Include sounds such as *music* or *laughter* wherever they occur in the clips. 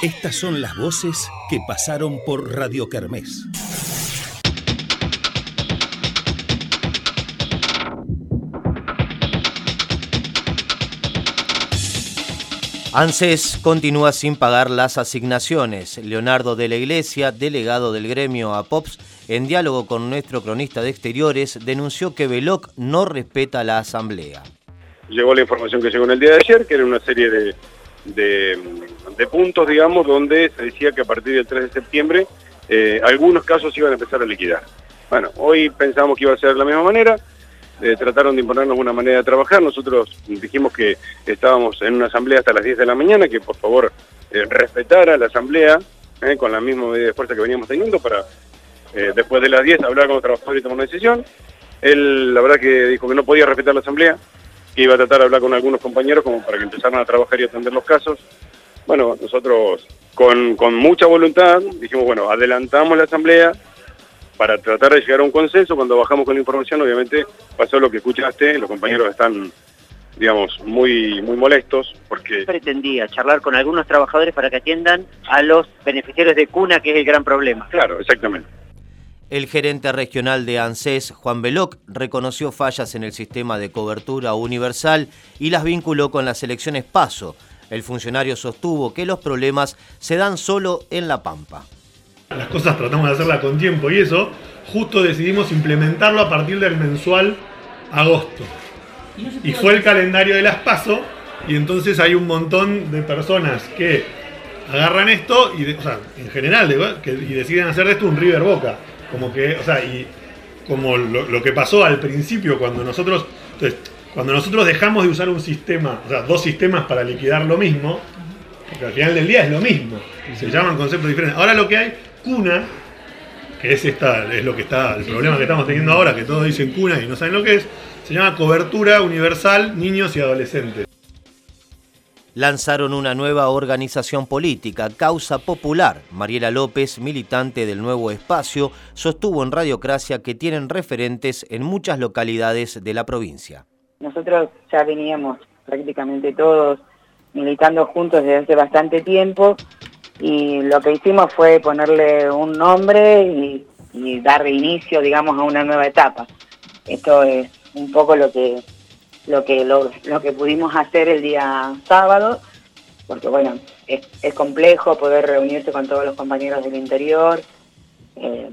Estas son las voces que pasaron por Radio Kermés. ANSES continúa sin pagar las asignaciones. Leonardo de la Iglesia, delegado del gremio APOPS, en diálogo con nuestro cronista de exteriores, denunció que Veloc no respeta la asamblea. Llegó la información que llegó en el día de ayer, que era una serie de, de, puntos, digamos, donde se decía que a partir del 3 de septiembre eh, algunos casos iban a empezar a liquidar. Bueno, hoy pensamos que iba a ser de la misma manera, eh, trataron de imponernos una manera de trabajar. Nosotros dijimos que estábamos en una asamblea hasta las 10 de la mañana, que por favor eh, respetara la asamblea con la misma medida de fuerza que veníamos teniendo para después de las 10 hablar con los trabajadores y tomar una decisión. Él la verdad que dijo que no podía respetar la asamblea, que iba a tratar de hablar con algunos compañeros como para que empezaran a trabajar y atender los casos. Bueno, nosotros con, con mucha voluntad dijimos, bueno, adelantamos la asamblea, para tratar de llegar a un consenso. Cuando bajamos con la información, obviamente pasó lo que escuchaste, los compañeros están, digamos, muy, muy molestos porque... Pretendía charlar con algunos trabajadores para que atiendan a los beneficiarios de cuna, que es el gran problema. Claro, exactamente. El gerente regional de ANSES, Juan Beloc, reconoció fallas en el sistema de cobertura universal y las vinculó con las elecciones PASO. El funcionario sostuvo que los problemas se dan solo en La Pampa las cosas tratamos de hacerlas con tiempo y eso, justo decidimos implementarlo a partir del mensual agosto. Y fue el calendario de las PASO y entonces hay un montón de personas que agarran esto y, o sea, en general, y deciden hacer de esto un River Boca. Como que, o sea, y como lo, que pasó al principio cuando nosotros, entonces, cuando nosotros dejamos de usar un sistema, o sea, dos sistemas para liquidar lo mismo, porque al final del día es lo mismo, se llaman conceptos diferentes. Ahora lo que hay cuna, que es, esta, es lo que está, el problema que estamos teniendo ahora, que todos dicen cuna y no saben lo que es, se llama cobertura universal niños y adolescentes. Lanzaron una nueva organización política, Causa Popular. Mariela López, militante del Nuevo Espacio, sostuvo en Radiocracia que tienen referentes en muchas localidades de la provincia. Nosotros ya veníamos prácticamente todos militando juntos desde hace bastante tiempo y lo que hicimos fue ponerle un nombre y, dar inicio, digamos, a una nueva etapa. Esto es un poco lo que lo que lo, que pudimos hacer el día sábado, porque bueno, es, complejo poder reunirse con todos los compañeros del interior, eh,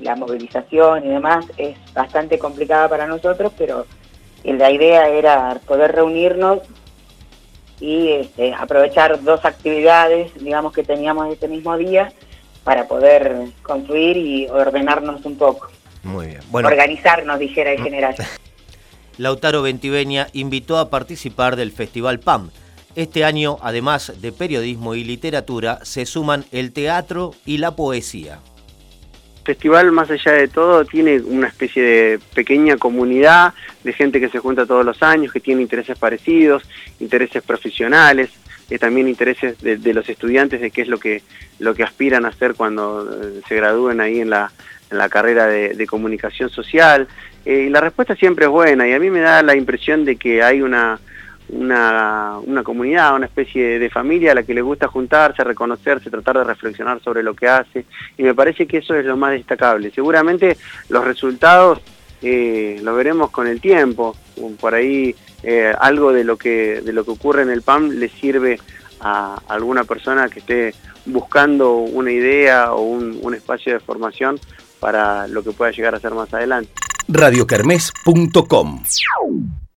la movilización y demás es bastante complicada para nosotros, pero la idea era poder reunirnos y este, aprovechar dos actividades, digamos, que teníamos ese mismo día para poder construir y ordenarnos un poco. Muy bien. Bueno, Organizarnos, dijera el general. *laughs* Lautaro Ventiveña invitó a participar del Festival PAM. Este año, además de periodismo y literatura, se suman el teatro y la poesía festival, más allá de todo, tiene una especie de pequeña comunidad de gente que se junta todos los años, que tiene intereses parecidos, intereses profesionales, y también intereses de, los estudiantes de qué es lo que, lo que aspiran a hacer cuando eh, se gradúen ahí en la, en la carrera de, comunicación social. Eh, la respuesta siempre es buena y a mí me da la impresión de que hay una una, comunidad, una especie de familia a la que le gusta juntarse, reconocerse, tratar de reflexionar sobre lo que hace, y me parece que eso es lo más destacable. Seguramente los resultados eh, los veremos con el tiempo, por ahí eh, algo de lo, que, de lo que ocurre en el PAM le sirve a alguna persona que esté buscando una idea o un espacio de formación para lo que pueda llegar a ser más adelante. radiocarmes.com